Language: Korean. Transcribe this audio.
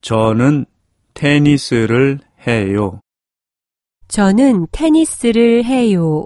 저는 테니스를 해요. 저는 테니스를 해요.